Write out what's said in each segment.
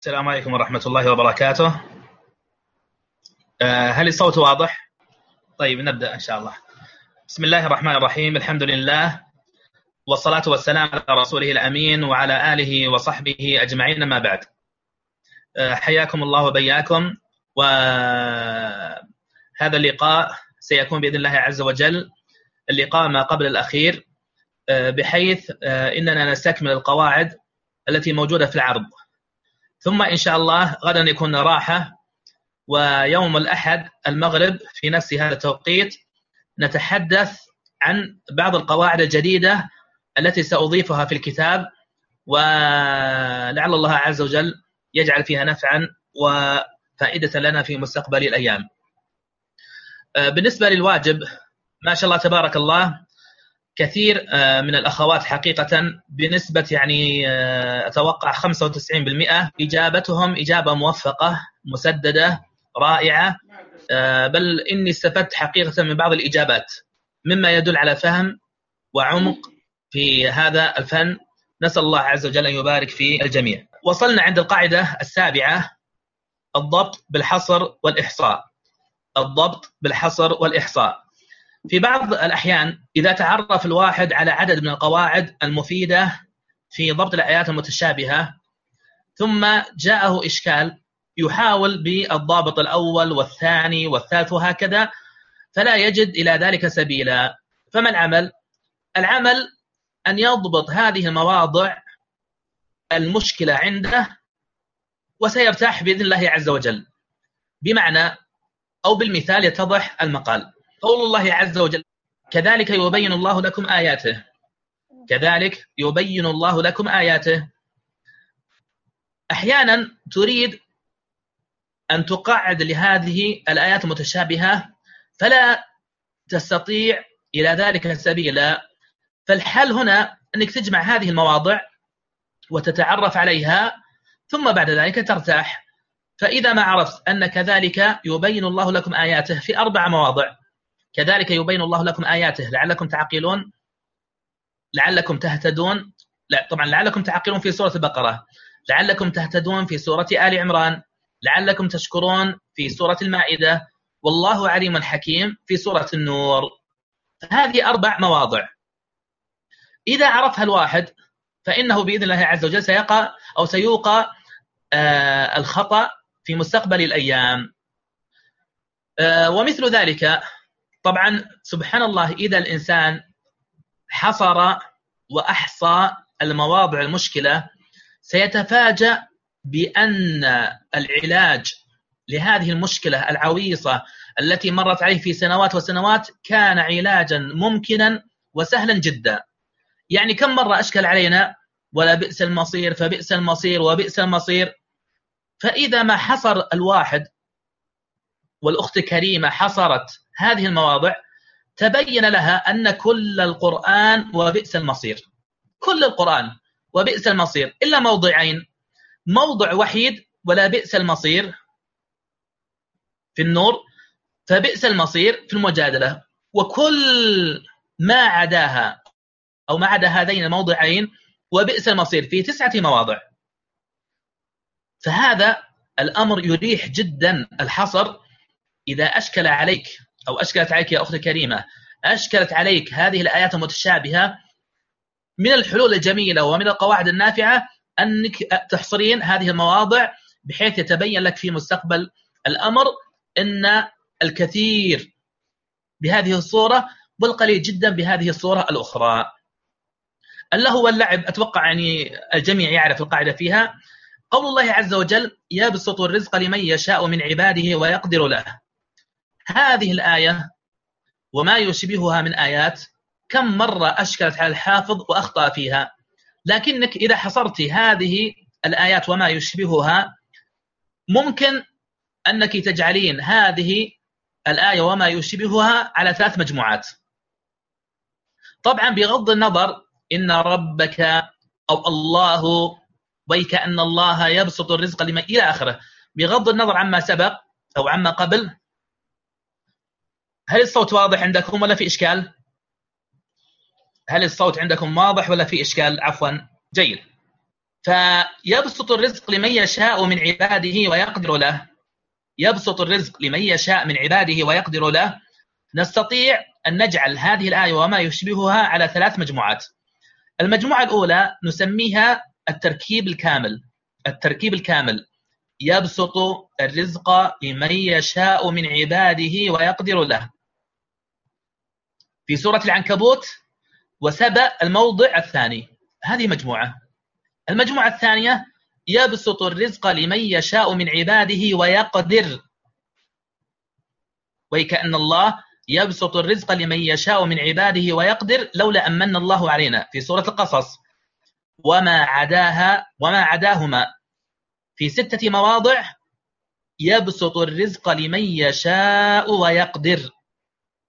السلام عليكم ورحمة الله وبركاته. آه، هل الصوت واضح؟ طيب نبدأ إن شاء الله. بسم الله الرحمن الرحيم الحمد لله والصلاة والسلام على رسوله الأمين وعلى آله وصحبه أجمعين ما بعد. آه، حياكم الله وبياكم. وهذا اللقاء سيكون بإذن الله عز وجل اللقاء ما قبل الأخير. آه، بحيث إننا نستكمل القواعد التي موجودة في العرض. ثم إن شاء الله غدا يكون راحة ويوم الأحد المغرب في نفس هذا التوقيت نتحدث عن بعض القواعد الجديدة التي سأضيفها في الكتاب ولعل الله عز وجل يجعل فيها نفعا وفائدة لنا في مستقبل الأيام. بالنسبة للواجب ما شاء الله تبارك الله كثير آه، من الأخوات حقيقة بنسبة يعني آه، أتوقع 95% إجابتهم إجابة موفقة مسددة رائعة آه، بل إني استفدت حقيقة من بعض الإجابات. مما يدل على فهم وعمق في هذا الفن. نسأل الله عز وجل أن يبارك في الجميع. وصلنا عند القاعدة السابعة الضبط بالحصر والإحصاء. الضبط بالحصر والإحصاء. في بعض الأحيان إذا تعرف الواحد على عدد من القواعد المفيدة في ضبط الآيات المتشابهة ثم جاءه إشكال يحاول بالضابط الأول والثاني والثالث وهكذا فلا يجد إلى ذلك سبيلا. فما العمل؟ العمل أن يضبط هذه المواضع المشكلة عنده وسيرتاح بإذن الله عز وجل. بمعنى أو بالمثال يتضح المقال. قول الله عز وجل كذلك يبين الله لكم آياته. كذلك يبين الله لكم آياته. أحيانا تريد أن تقعد لهذه الآيات المتشابهة فلا تستطيع إلى ذلك سبيلا. فالحل هنا أنك تجمع هذه المواضع وتتعرف عليها ثم بعد ذلك ترتاح. فإذا ما عرفت أن كذلك يبين الله لكم آياته في أربع مواضع كذلك يبين الله لكم آياته. لعلكم تعقلون. لعلكم تهتدون. لا طبعا لعلكم تعقلون في سورة البقرة. لعلكم تهتدون في سورة آل عمران. لعلكم تشكرون في سورة المائدة. والله عليم حكيم في سورة النور. هذه أربع مواضع. إذا عرفها الواحد فإنه بإذن الله عز وجل سيقع أو سيوقع آه الخطأ في مستقبل الأيام. آه ومثل ذلك طبعا سبحان الله إذا الإنسان حصر وأحصى المواضع المشكلة سيتفاجأ بأن العلاج لهذه المشكلة العويصة التي مرت عليه في سنوات وسنوات كان علاجا ممكنا وسهلا جدا. يعني كم مرة أشكل علينا ولا بئس المصير فبئس المصير وبئس المصير؟ فإذا ما حصر الواحد والأخت كريمة حصرت هذه المواضع تبين لها أن كل القرآن وبئس المصير. كل القرآن وبئس المصير إلا موضعين. موضع وحيد ولا بئس المصير في النور فبئس المصير في المجادلة. وكل ما عداها أو ما عدا هذين الموضعين وبئس المصير في تسعة مواضع. فهذا الأمر يريح جدا الحصر إذا أشكل عليك أو أشكلت عليك يا أختي الكريمة أشكلت عليك هذه الآيات المتشابهة من الحلول الجميلة ومن القواعد النافعة أنك تحصرين هذه المواضع بحيث يتبين لك في مستقبل الأمر أن الكثير بهذه الصورة والقليل جدا بهذه الصورة الأخرى. اللهو واللعب أتوقع يعني الجميع يعرف القاعدة فيها. قول الله عز وجل يبسط الرزق لمن يشاء من عباده ويقدر له. هذه الآية وما يشبهها من آيات كم مرة أشكلت على الحافظ وأخطأ فيها. لكنك إذا حصرت هذه الآيات وما يشبهها ممكن أنك تجعلين هذه الآية وما يشبهها على ثلاث مجموعات. طبعا بغض النظر إن ربك أو الله ويكأن الله يبسط الرزق لمن إلى آخره. بغض النظر عما سبق أو عما قبل هل الصوت واضح عندكم ولا في إشكال؟ هل الصوت عندكم واضح ولا في إشكال؟ عفوا جيد. فيبسط الرزق لمن يشاء من عباده ويقدر له. يبسط الرزق لمن يشاء من عباده ويقدر له. نستطيع أن نجعل هذه الآية وما يشبهها على ثلاث مجموعات. المجموعة الأولى نسميها التركيب الكامل. التركيب الكامل. يبسط الرزق لمن يشاء من عباده ويقدر له. في سورة العنكبوت وسبأ الموضع الثاني. هذه مجموعة. المجموعة الثانية يبسط الرزق لمن يشاء من عباده ويقدر. وكأن الله يبسط الرزق لمن يشاء من عباده ويقدر لولا أمن الله علينا. في سورة القصص. وما عداها وما عداهما. في ستة مواضع يبسط الرزق لمن يشاء ويقدر.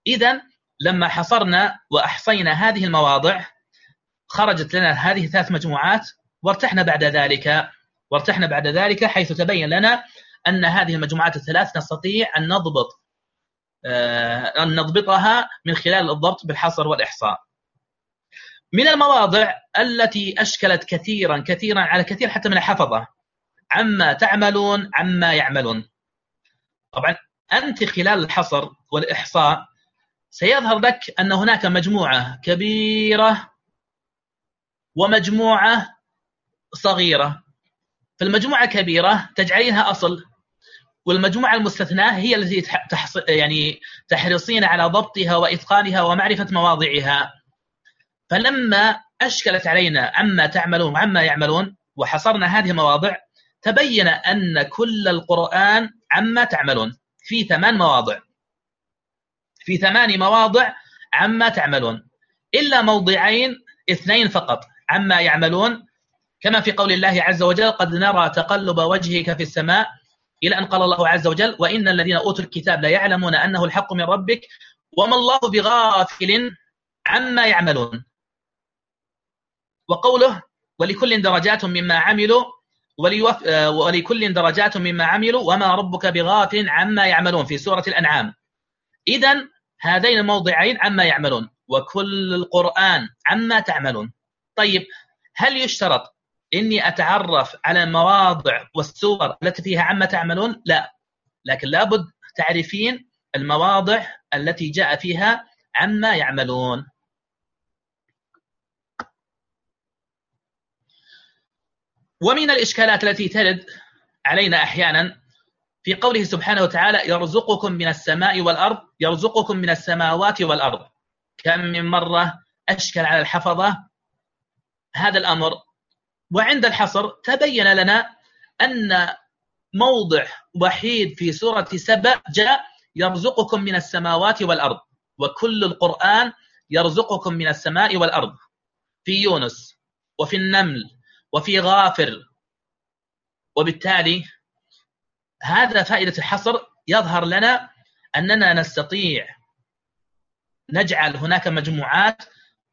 إذا لما حصرنا وأحصينا هذه المواضع خرجت لنا هذه ثلاث مجموعات وارتحنا بعد ذلك وارتحنا بعد ذلك حيث تبين لنا أن هذه المجموعات الثلاث نستطيع أن نضبط آه، أن نضبطها من خلال الضبط بالحصر والإحصاء. من المواضع التي أشكلت كثيرا كثيرا على كثير حتى من الحفظة عما تعملون عما يعملون. طبعا أنت خلال الحصر والإحصاء سيظهر لك أن هناك مجموعة كبيرة ومجموعة صغيرة. فالمجموعة الكبيرة تجعلينها أصل والمجموعة المستثناة هي التي تحص... يعني تحرصين على ضبطها وإتقانها ومعرفة مواضعها. فلما أشكلت علينا عما تعملون وعما يعملون وحصرنا هذه المواضع تبين أن كل القرآن عما تعملون في ثمان مواضع. في ثمان مواضع عما تعملون. إلا موضعين اثنين فقط عما يعملون. كما في قول الله عز وجل قد نرى تقلب وجهك في السماء إلى أن قال الله عز وجل وإن الذين أوتوا الكتاب لا يعلمون أنه الحق من ربك وما الله بغافل عما يعملون. وقوله ولكل درجات مما عملوا. ولكل درجات مما عملوا وما ربك بغافل عما يعملون في سورة الأنعام. إذا هذين الموضعين عما يعملون وكل القرآن عما تعملون. طيب هل يشترط إني أتعرف على المواضع والسور التي فيها عما تعملون؟ لا. لكن لابد تعرفين المواضع التي جاء فيها عما يعملون. ومن الإشكالات التي ترد علينا أحيانا في قوله سبحانه وتعالى يرزقكم من السماء والأرض يرزقكم من السماوات والأرض. كم من مرة أشكل على الحفظة هذا الأمر؟ وعند الحصر تبين لنا أن موضع وحيد في سورة سبأ جاء يرزقكم من السماوات والأرض وكل القرآن يرزقكم من السماء والأرض. في يونس وفي النمل وفي غافر وبالتالي هذا فائدة الحصر. يظهر لنا أننا نستطيع نجعل هناك مجموعات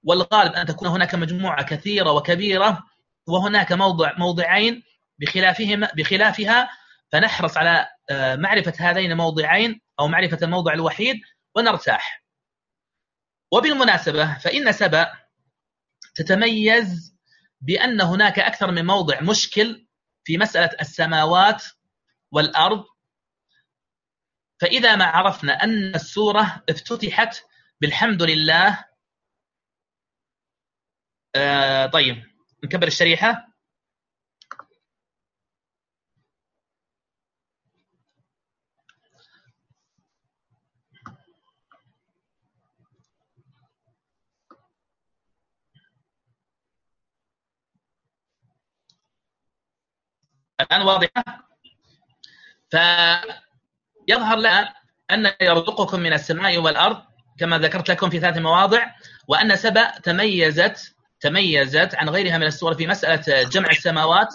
والغالب أن تكون هناك مجموعة كثيرة وكبيرة وهناك موضع موضعين بخلافهما بخلافها فنحرص على آه، معرفة هذين الموضعين أو معرفة الموضع الوحيد ونرتاح. وبالمناسبة فإن سبأ تتميز بأن هناك أكثر من موضع مشكل في مسألة السماوات والأرض. فإذا ما عرفنا أن السورة افتتحت بالحمد لله آه طيب نكبر الشريحة. الآن واضحة؟ فيظهر لنا أن يرزقكم من السماء والأرض كما ذكرت لكم في ثلاث مواضع وأن سبأ تميزت تميزت عن غيرها من السور في مسألة جمع السماوات.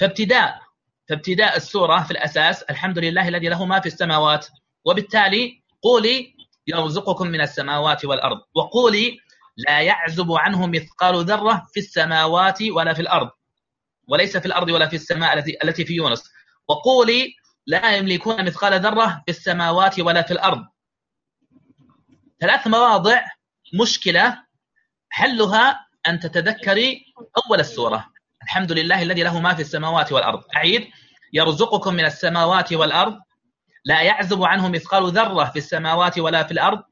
فابتداء فابتداء السورة في الأساس الحمد لله الذي له ما في السماوات. وبالتالي قولي يرزقكم من السماوات والأرض. وقولي لا يعزب عنه مثقال ذرة في السماوات ولا في الأرض. وليس في الأرض ولا في السماء التي التي في يونس. وقولي لا يملكون مثقال ذرة في السماوات ولا في الأرض. ثلاث مواضع مشكلة حلها أن تتذكري أول السورة. الحمد لله الذي له ما في السماوات والأرض. أعيد. يرزقكم من السماوات والأرض. لا يعزب عنه مثقال ذرة في السماوات ولا في الأرض.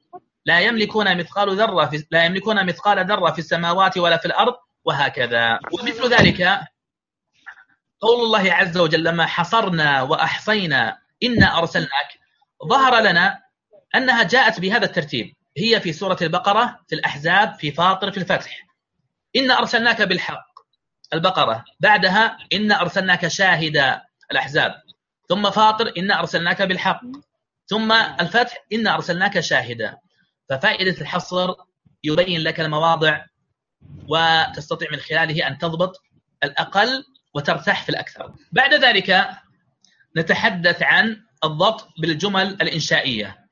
لا يملكون مثقال ذرة في لا يملكون مثقال ذرة في السماوات ولا في الأرض. وهكذا. ومثل ذلك قول الله عز وجل لما حصرنا وأحصينا إنا أرسلناك ظهر لنا أنها جاءت بهذا الترتيب. هي في سورة البقرة في الأحزاب في فاطر في الفتح. إنا أرسلناك بالحق البقرة. بعدها إنا أرسلناك شاهدا الأحزاب. ثم فاطر إنا أرسلناك بالحق. ثم الفتح إنا أرسلناك شاهدا. ففائدة الحصر يبين لك المواضع وتستطيع من خلاله أن تضبط الأقل وترتاح في الأكثر. بعد ذلك نتحدث عن الضبط بالجمل الإنشائية.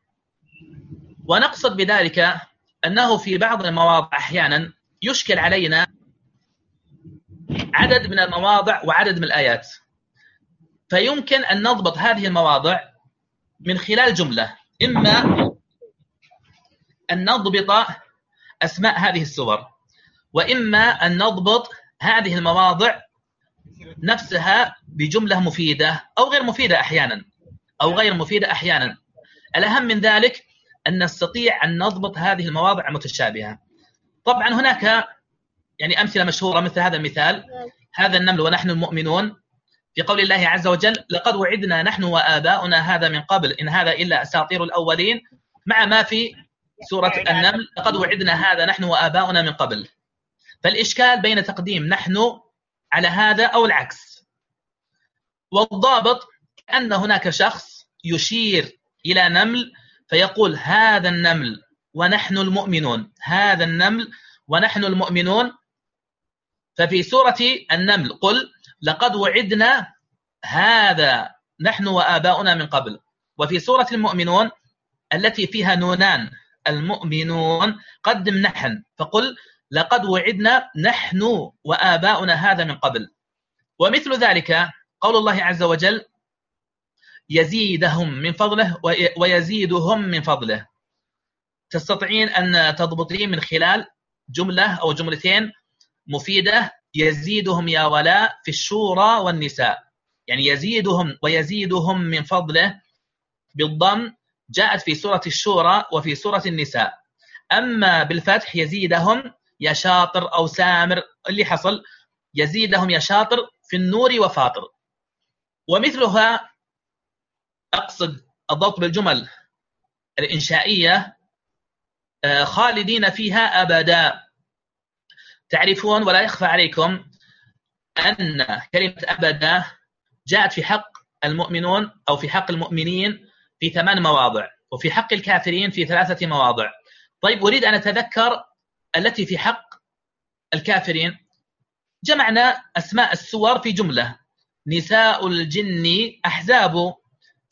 ونقصد بذلك أنه في بعض المواضع أحيانا يشكل علينا عدد من المواضع وعدد من الآيات. فيمكن أن نضبط هذه المواضع من خلال جملة إما أن نضبط أسماء هذه السور وإما أن نضبط هذه المواضع نفسها بجملة مفيدة أو غير مفيدة أحيانا أو غير مفيدة أحيانا. الأهم من ذلك أن نستطيع أن نضبط هذه المواضع المتشابهة طبعا هناك يعني أمثلة مشهورة مثل هذا المثال. هذا النمل ونحن المؤمنون. في قول الله عز وجل لقد وعدنا نحن وآباؤنا هذا من قبل إن هذا إلا أساطير الأولين. مع ما في سورة النمل لقد وعدنا هذا نحن وآباؤنا من قبل. فالإشكال بين تقديم نحن على هذا أو العكس. والضابط أن هناك شخص يشير إلى نمل فيقول هذا النمل ونحن المؤمنون هذا النمل ونحن المؤمنون. ففي سورة النمل قل لقد وعدنا هذا نحن وآباؤنا من قبل. وفي سورة المؤمنون التي فيها نونان المؤمنون قدم نحن فقل لقد وعدنا نحن وآباؤنا هذا من قبل. ومثل ذلك قول الله عز وجل يزيدهم من فضله ويزيدهم من فضله. تستطيعين أن تضبطين من خلال جملة أو جملتين مفيدة يزيدهم يا ولاء في الشورى والنساء. يعني يزيدهم ويزيدهم من فضله بالضم جاءت في سورة الشورى وفي سورة النساء. أما بالفتح يزيدهم يا شاطر أو سامر اللي حصل يزيدهم يا شاطر في النور وفاطر. ومثلها أقصد الضبط بالجمل الإنشائية آه، خالدين فيها أبدا. تعرفون ولا يخفى عليكم أن كلمة أبدا جاءت في حق المؤمنون أو في حق المؤمنين في ثمان مواضع وفي حق الكافرين في ثلاثة مواضع. طيب أريد أن أتذكر التي في حق الكافرين. جمعنا أسماء السور في جملة. نساء الجن أحزاب.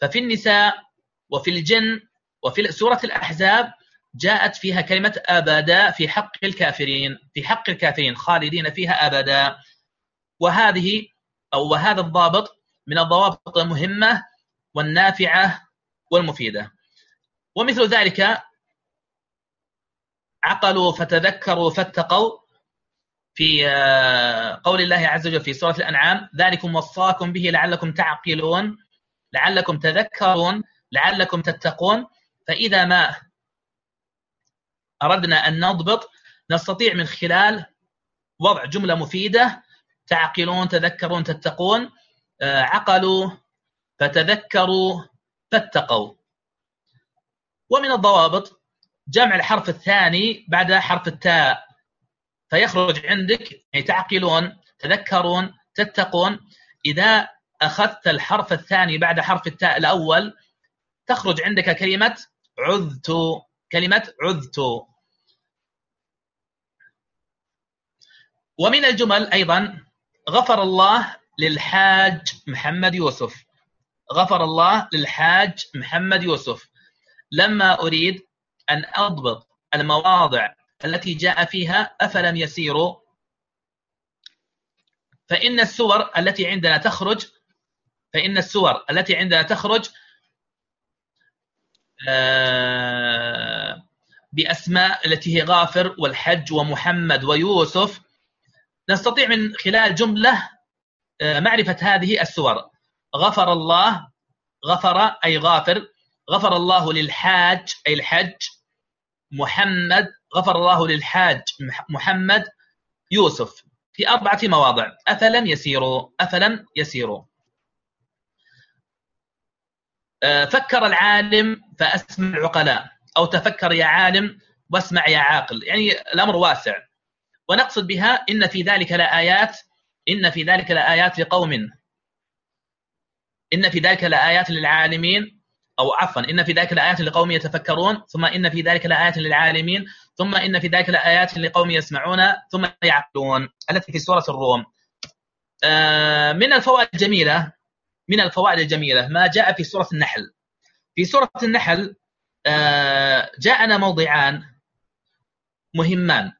ففي النساء وفي الجن وفي سورة الأحزاب جاءت فيها كلمة أبدا في حق الكافرين في حق الكافرين خالدين فيها أبدا. وهذه أو وهذا الضابط من الضوابط المهمة والنافعة والمفيدة. ومثل ذلك عقلوا فتذكروا فاتقوا في آه، قول الله عز وجل في سورة الأنعام ذلكم وصاكم به لعلكم تعقلون لعلكم تذكرون لعلكم تتقون. فإذا ما أردنا أن نضبط نستطيع من خلال وضع جملة مفيدة تعقلون تذكرون تتقون. آه، عقلوا فتذكروا فاتقوا. ومن الضوابط جمع الحرف الثاني بعد حرف التاء. فيخرج عندك يعني تعقلون تذكرون تتقون. إذا أخذت الحرف الثاني بعد حرف التاء الأول تخرج عندك كلمة عذت كلمة عذت. ومن الجمل أيضا غفر الله للحاج محمد يوسف. غفر الله للحاج محمد يوسف. لما أريد أن أضبط المواضع التي جاء فيها أفلم يسيروا. فإن السور التي عندنا تخرج فإن السور التي عندنا تخرج آه، بأسماء التي هي غافر والحج ومحمد ويوسف. نستطيع من خلال جملة آه، معرفة هذه السور. غفر الله غفر أي غافر غفر الله للحاج أي الحج محمد غفر الله للحاج محمد يوسف في أربعة مواضع. أفلم يسيروا؟ أفلم يسيروا. آه، فكر العالم فأسمع العقلاء أو تفكر يا عالم واسمع يا عاقل. يعني الأمر واسع. ونقصد بها إن في ذلك لآيات إن في ذلك لآيات لقوم. إن في ذلك لآيات للعالمين. أو عفوا إن في ذلك لآيات لقوم يتفكرون ثم إن في ذلك لآيات للعالمين ثم إن في ذلك لآيات لقوم يسمعون ثم يعقلون. التي في سورة الروم. آه، من الفوائد الجميلة من الفوائد الجميلة ما جاء في سورة النحل. في سورة النحل آه، جاءنا موضعان مهمان.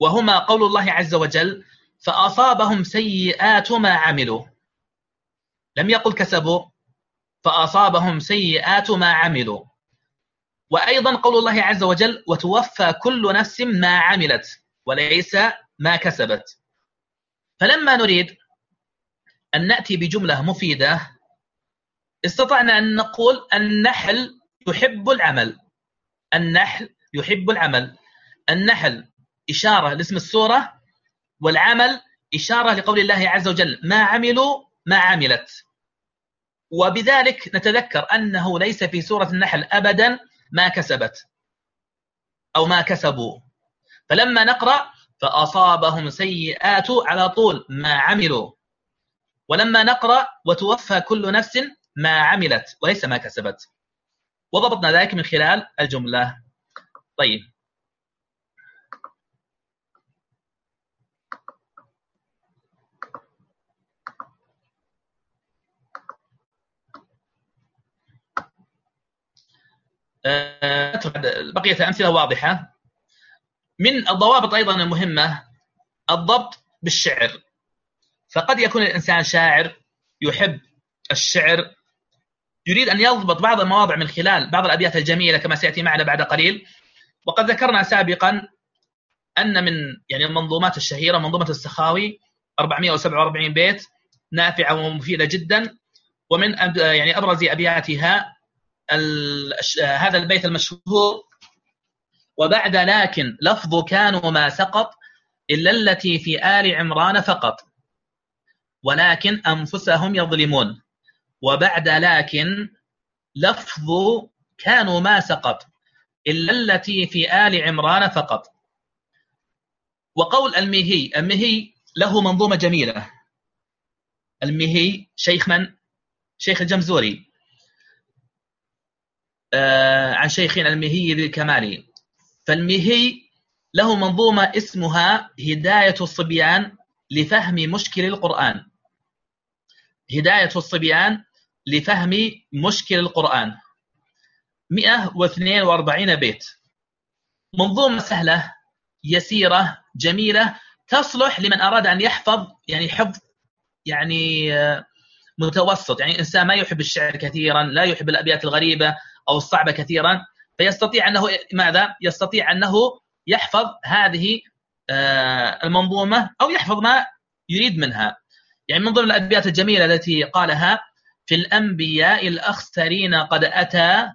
وهما قول الله عز وجل فأصابهم سيئات ما عملوا. لم يقل كسبوا فأصابهم سيئات ما عملوا. وأيضا قول الله عز وجل وتوفى كل نفس ما عملت وليس ما كسبت. فلما نريد أن نأتي بجملة مفيدة استطعنا أن نقول النحل يحب العمل. النحل يحب العمل. النحل إشارة لاسم السورة والعمل إشارة لقول الله عز وجل ما عملوا ما عملت. وبذلك نتذكر أنه ليس في سورة النحل أبدا ما كسبت أو ما كسبوا. فلما نقرأ فأصابهم سيئات على طول ما عملوا. ولما نقرأ وتوفى كل نفس ما عملت وليس ما كسبت. وضبطنا ذلك من خلال الجملة. طيب. آه، بقية الأمثلة واضحة. من الضوابط أيضا المهمة الضبط بالشعر. فقد يكون الإنسان شاعر يحب الشعر يريد أن يضبط بعض المواضع من خلال بعض الأبيات الجميلة كما سيأتي معنا بعد قليل. وقد ذكرنا سابقا أن من يعني المنظومات الشهيرة منظومة السخاوي 447 بيت نافعة ومفيدة جدا. ومن يعني أبرز أبياتها هذا البيت المشهور. وبعد لكن لفظ كانوا ما سقط إلا التي في آل عمران فقط. ولكن أنفسهم يظلمون. وبعد لكن لفظ كانوا ما سقط إلا التي في آل عمران فقط. وقول المهي المهي له منظومة جميلة. المهي شيخ من؟ شيخ الجمزوري. عن شيخنا المهي للكمالي فالمهي له منظومة اسمها هداية الصبيان لفهم مشكل القرآن. هداية الصبيان لفهم مشكل القرآن. 142 بيت. منظومة سهلة يسيرة جميلة تصلح لمن أراد أن يحفظ يعني حفظ يعني آه، متوسط. يعني إنسان ما يحب الشعر كثيرا لا يحب الأبيات الغريبة أو الصعبة كثيرا فيستطيع أنه ماذا؟ يستطيع أنه يحفظ هذه آه، المنظومة أو يحفظ ما يريد منها. يعني من ضمن الأبيات الجميلة التي قالها في الأنبياء الأخسرين قد أتى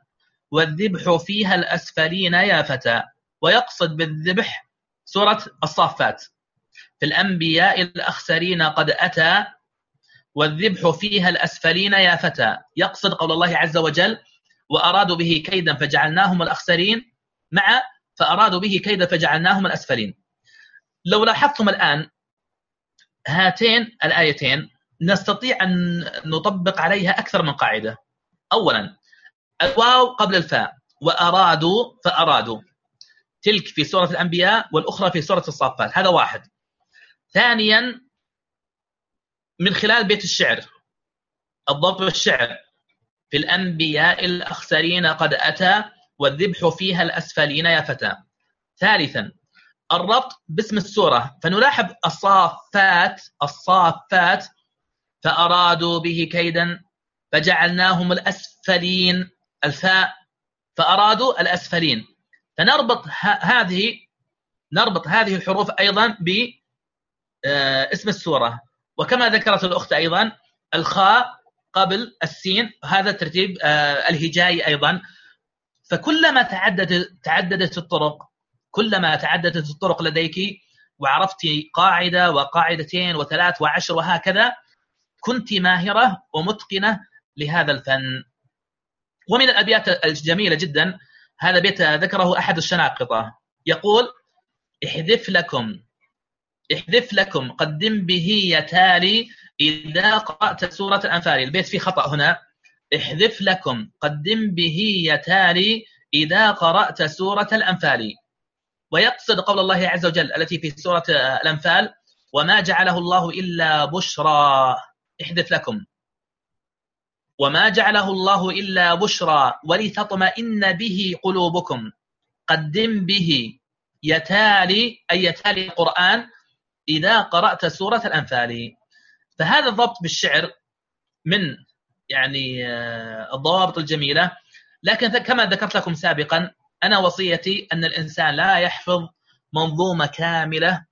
والذبح فيها الأسفلين يا فتى. ويقصد بالذبح سورة الصافات. في الأنبياء الأخسرين قد أتى والذبح فيها الأسفلين يا فتى. يقصد قول الله عز وجل وأرادوا به كيدا فجعلناهم الأخسرين مع فأرادوا به كيدا فجعلناهم الأسفلين. لو لاحظتم الآن هاتين الآيتين نستطيع أن نطبق عليها أكثر من قاعدة. أولا الواو قبل الفاء وأرادوا فأرادوا. تلك في سورة الأنبياء والأخرى في سورة الصافات هذا واحد. ثانيا من خلال بيت الشعر الضبط بالشعر في الأنبياء الأخسرين قد أتى والذبح فيها الأسفلين يا فتى ثالثا الربط باسم السورة. فنلاحظ الصافات الصافات فأرادوا به كيدا فجعلناهم الأسفلين الفاء فأرادوا الأسفلين. فنربط هذه نربط هذه الحروف أيضا باسم السورة. وكما ذكرت الأخت أيضا الخاء قبل السين هذا الترتيب الهجائي أيضا. فكلما تعددت تعددت الطرق كلما تعددت الطرق لديك وعرفت قاعدة وقاعدتين وثلاث وعشر وهكذا كنت ماهرة ومتقنة لهذا الفن. ومن الأبيات الجميلة جدا هذا بيت ذكره أحد الشناقطة. يقول احذف لكم احذف لكم قدم به يتالي إذا قرأت سورة الأنفال البيت فيه خطأ هنا. احذف لكم قدم به يتالي إذا قرأت سورة الأنفال. ويقصد قول الله عز وجل التي في سورة الأنفال وما جعله الله إلا بشرى. احذف لكم. وما جعله الله إلا بشرى ولتطمئن به قلوبكم. قدم به يتالي أي يتالي القرآن إذا قرأت سورة الأنفال. فهذا الضبط بالشعر من يعني آه، الضوابط الجميلة. لكن كما ذكرت لكم سابقا أنا وصيتي أن الإنسان لا يحفظ منظومة كاملة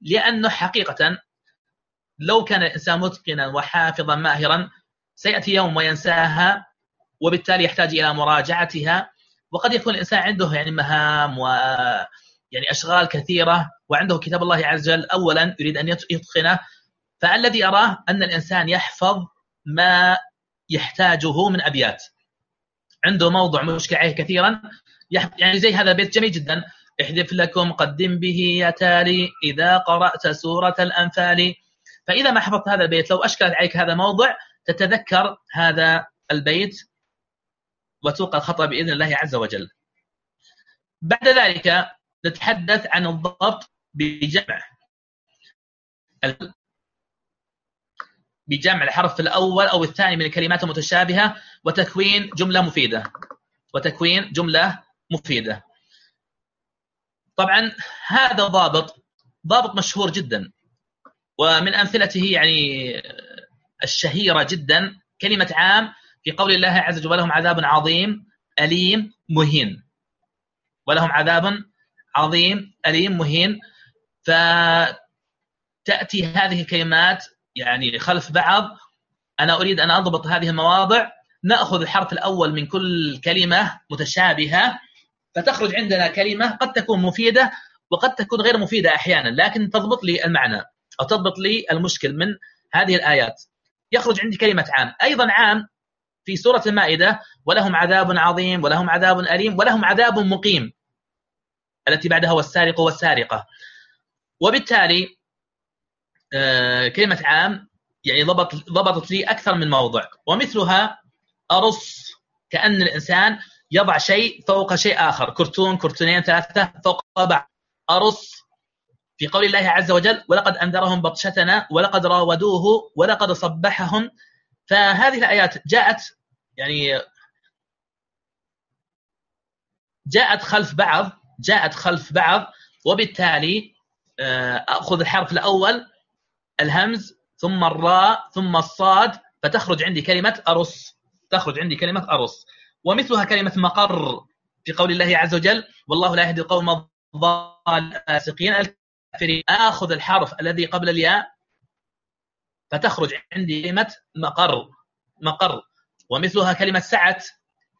لأنه حقيقة لو كان الإنسان متقنا وحافظا ماهرا سيأتي يوم وينساها وبالتالي يحتاج إلى مراجعتها. وقد يكون الإنسان عنده يعني مهام و يعني أشغال كثيرة وعنده كتاب الله عز وجل أولا يريد أن يتقنه. فالذي أراه أن الإنسان يحفظ ما يحتاجه من أبيات. عنده موضوع مشكلة عليه كثيرا يعني زي هذا بيت جميل جدا. احذف لكم قدم به يا تالي. إذا قرأت سورة الأنفال. فإذا ما حفظت هذا البيت لو أشكلت عليك هذا الموضع تتذكر هذا البيت وتوقع الخطأ بإذن الله عز وجل. بعد ذلك نتحدث عن الضبط بجمع. بجمع الحرف الأول أو الثاني من الكلمات المتشابهة وتكوين جملة مفيدة. وتكوين جملة مفيدة. طبعا هذا ضابط ضابط مشهور جدا. ومن أمثلته يعني الشهيرة جدا كلمة عام في قول الله عز وجل ولهم عذاب عظيم أليم مهين. ولهم عذاب عظيم أليم مهين. فتأتي هذه الكلمات يعني خلف بعض أنا أريد أن أضبط هذه المواضع نأخذ الحرف الأول من كل كلمة متشابهة فتخرج عندنا كلمة قد تكون مفيدة وقد تكون غير مفيدة أحيانا لكن تضبط لي المعنى أو تضبط لي المشكل من هذه الآيات. يخرج عندي كلمة عام. أيضا عام في سورة المائدة ولهم عذاب عظيم ولهم عذاب أليم ولهم عذاب مقيم التي بعدها والسارق والسارقة وبالتالي آه، كلمة عام يعني ضبط ضبطت لي أكثر من موضع. ومثلها أرص كأن الإنسان يضع شيء فوق شيء آخر. كرتون كرتونين ثلاثة فوق بعض أرص في قول الله عز وجل ولقد أنذرهم بطشتنا ولقد راودوه ولقد صبحهم. فهذه الآيات جاءت يعني جاءت خلف بعض جاءت خلف بعض وبالتالي آه، أخذ الحرف الأول الهمز ثم الراء ثم الصاد فتخرج عندي كلمة أرص. تخرج عندي كلمة أرص. ومثلها كلمة مقر في قول الله عز وجل والله لا يهدي القوم الفاسقين الكافرين. آخذ الحرف الذي قبل الياء فتخرج عندي كلمة مقر. مقر. ومثلها كلمة سعت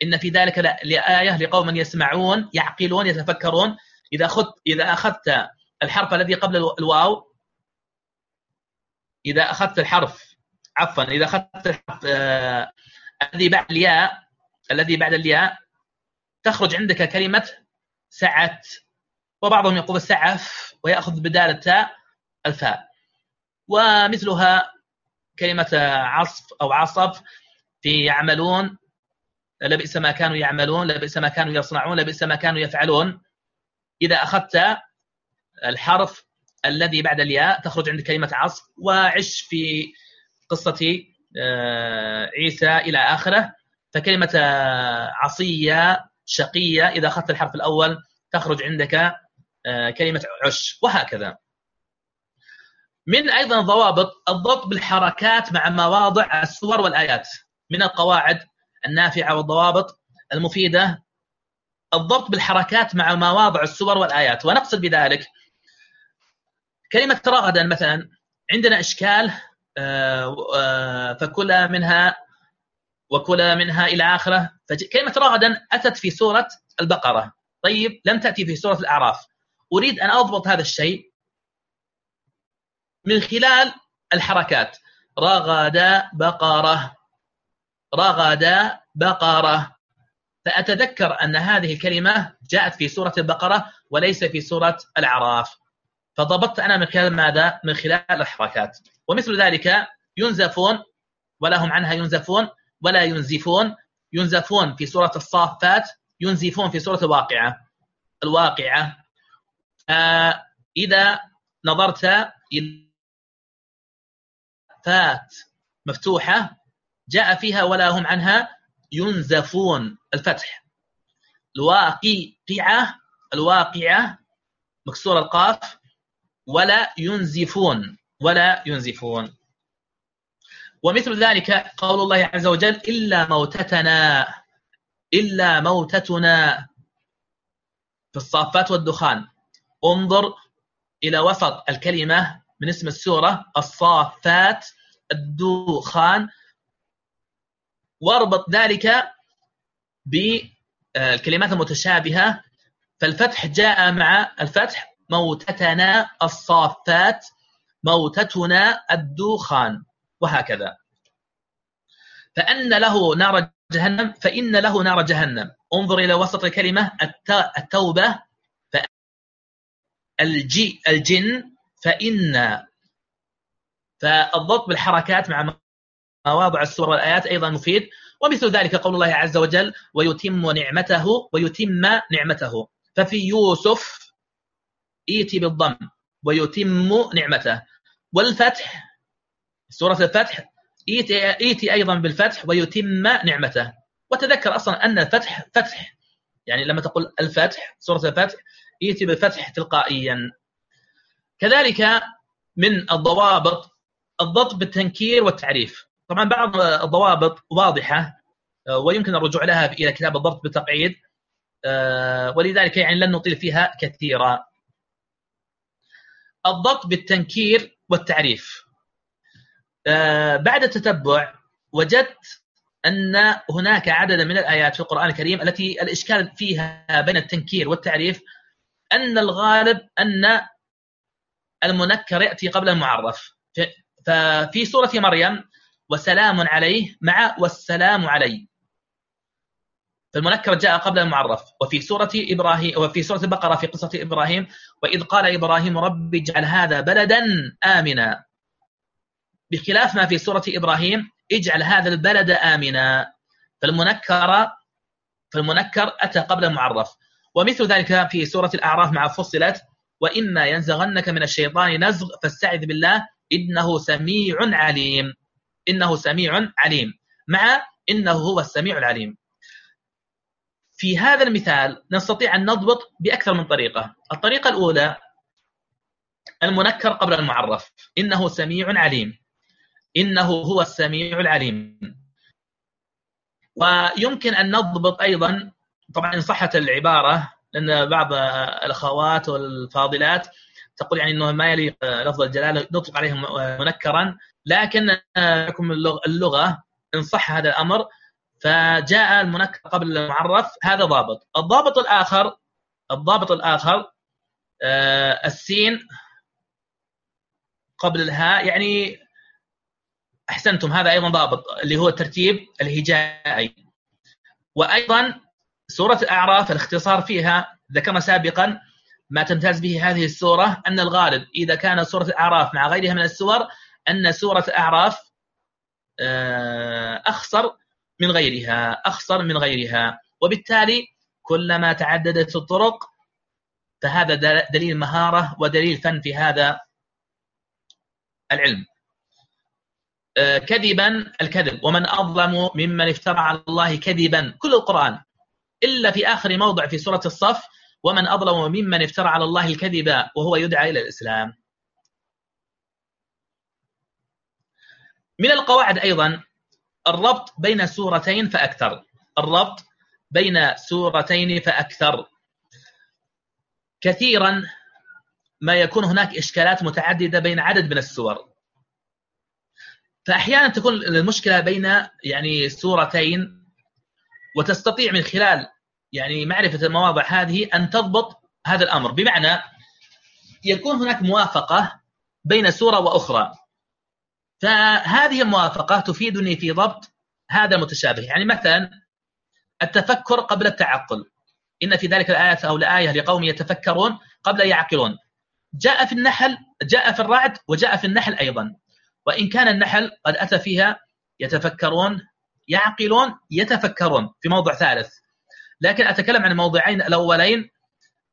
إن في ذلك لآية لقوم يسمعون يعقلون يتفكرون. إذا أخذت إذا أخذت الحرف الذي قبل الواو إذا أخذت الحرف عفوا إذا أخذت الحرف آه الذي بعد الياء الذي بعد الياء تخرج عندك كلمة سعت وبعضهم يقول سعف ويأخذ بدال التاء الفاء. ومثلها كلمة عصف أو عصف في يعملون لبئس ما كانوا يعملون لبئس ما كانوا يصنعون لبئس ما كانوا يفعلون. إذا أخذت الحرف الذي بعد الياء تخرج عند كلمة عصف وعش في قصة آه، عيسى إلى آخره. فكلمة آه، عصية شقية إذا أخذت الحرف الأول تخرج عندك آه، كلمة عش وهكذا. من أيضا الضوابط الضبط بالحركات مع مواضع السور والآيات. من القواعد النافعة والضوابط المفيدة الضبط بالحركات مع مواضع السور والآيات. ونقصد بذلك كلمة رغدا مثلا عندنا إشكال آه، آه، فكل منها وكل منها إلى آخره. فكلمة رغدا أتت في سورة البقرة. طيب لم تأتي في سورة الأعراف. أريد أن أضبط هذا الشيء من خلال الحركات. رغد بقرة. رغد بقرة. فأتذكر أن هذه الكلمة جاءت في سورة البقرة وليس في سورة الأعراف. فضبطت أنا من خلال ماذا؟ من خلال الحركات. ومثل ذلك ينزفون ولا هم عنها ينزفون ولا ينزفون. ينزفون في سورة الصافات ينزفون في سورة الواقعة. الواقعة. آه إذا نظرت إلى فات مفتوحة جاء فيها ولا هم عنها ينزفون. الفتح. الواقعة الواقعة مكسور القاف. ولا ينزفون ولا ينزفون. ومثل ذلك قول الله عز وجل إلا موتتنا إلا موتتنا. في الصافات والدخان. انظر إلى وسط الكلمة من اسم السورة الصافات الدخان. واربط ذلك بالكلمات المتشابهة. فالفتح جاء مع الفتح موتتنا الصافات موتتنا الدخان وهكذا. فأن له نار جهنم فإن له نار جهنم. انظر إلى وسط الكلمة التوبة. الجي الجن فإن. فالضبط بالحركات مع مواضع السور والآيات أيضا مفيد. ومثل ذلك قول الله عز وجل ويتم نعمته ويتم نعمته. ففي يوسف ايتي بالضم ويتم نعمته. والفتح سورة الفتح ايتي, إيتي أيضا بالفتح ويتم نعمته. وتذكر أصلا أن الفتح فتح يعني لما تقول الفتح سورة الفتح يأتي بالفتح تلقائيا. كذلك من الضوابط الضبط بالتنكير والتعريف. طبعا بعض الضوابط واضحة ويمكن الرجوع لها إلى كتاب الضبط بالتقعيد آه، ولذلك يعني لن نطيل فيها كثيرا. الضبط بالتنكير والتعريف. آه، بعد التتبع وجدت أن هناك عددا من الآيات في القرآن الكريم التي الإشكال فيها بين التنكير والتعريف أن الغالب أن المنكر يأتي قبل المعرف. ففي سورة مريم وسلام عليه مع والسلام علي فالمنكر جاء قبل المعرف. وفي سورة إبراهيم وفي سورة البقرة في قصة إبراهيم وإذ قال إبراهيم رب اجعل هذا بلدا آمنا. بخلاف ما في سورة إبراهيم اجعل هذا البلد آمنا. فالمنكر فالمنكر أتى قبل المعرف. ومثل ذلك في سورة الأعراف مع فصلت وإما ينزغنك من الشيطان نزغ فاستعذ بالله إنه سميع عليم. إنه سميع عليم. مع إنه هو السميع العليم. في هذا المثال نستطيع أن نضبط بأكثر من طريقة. الطريقة الأولى المنكر قبل المعرف. إنه سميع عليم. إنه هو السميع العليم. ويمكن أن نضبط أيضا طبعا إن صحت العبارة لأن بعض الأخوات والفاضلات تقول يعني أنه ما يليق لفظ الجلالة نطلق عليهم منكرا. لكن حكم اللغة إن صح هذا الأمر فجاء المنكر قبل المعرف هذا ضابط. الضابط الآخر الضابط الآخر آه، السين قبل الهاء يعني أحسنتم هذا أيضا ضابط اللي هو الترتيب الهجائي. وأيضا سورة الأعراف الاختصار فيها ذكرنا سابقا ما تمتاز به هذه السورة أن الغالب إذا كان سورة الأعراف مع غيرها من السور أن سورة الأعراف آه، أخصر من غيرها أخصر من غيرها. وبالتالي كلما تعددت الطرق فهذا دليل مهارة ودليل فن في هذا العلم. آه، كذبا الكذب. ومن أظلم ممن افترى على الله كذبا. كل القرآن. إلا في آخر موضع في سورة الصف ومن أظلم ممن افترى على الله الكذب وهو يدعى إلى الإسلام. من القواعد أيضا الربط بين سورتين فأكثر. الربط بين سورتين فأكثر. كثيرا ما يكون هناك إشكالات متعددة بين عدد من السور. فأحيانا تكون المشكلة بين يعني سورتين وتستطيع من خلال يعني معرفة المواضع هذه أن تضبط هذا الأمر. بمعنى يكون هناك موافقة بين سورة وأخرى. فهذه الموافقة تفيدني في ضبط هذا المتشابه. يعني مثلا التفكر قبل التعقل. إن في ذلك الآية أو الآية لقوم يتفكرون قبل يعقلون. جاء في النحل جاء في الرعد وجاء في النحل أيضا. وإن كان النحل قد أتى فيها يتفكرون يعقلون يتفكرون في موضع ثالث. لكن أتكلم عن الموضعين الأولين.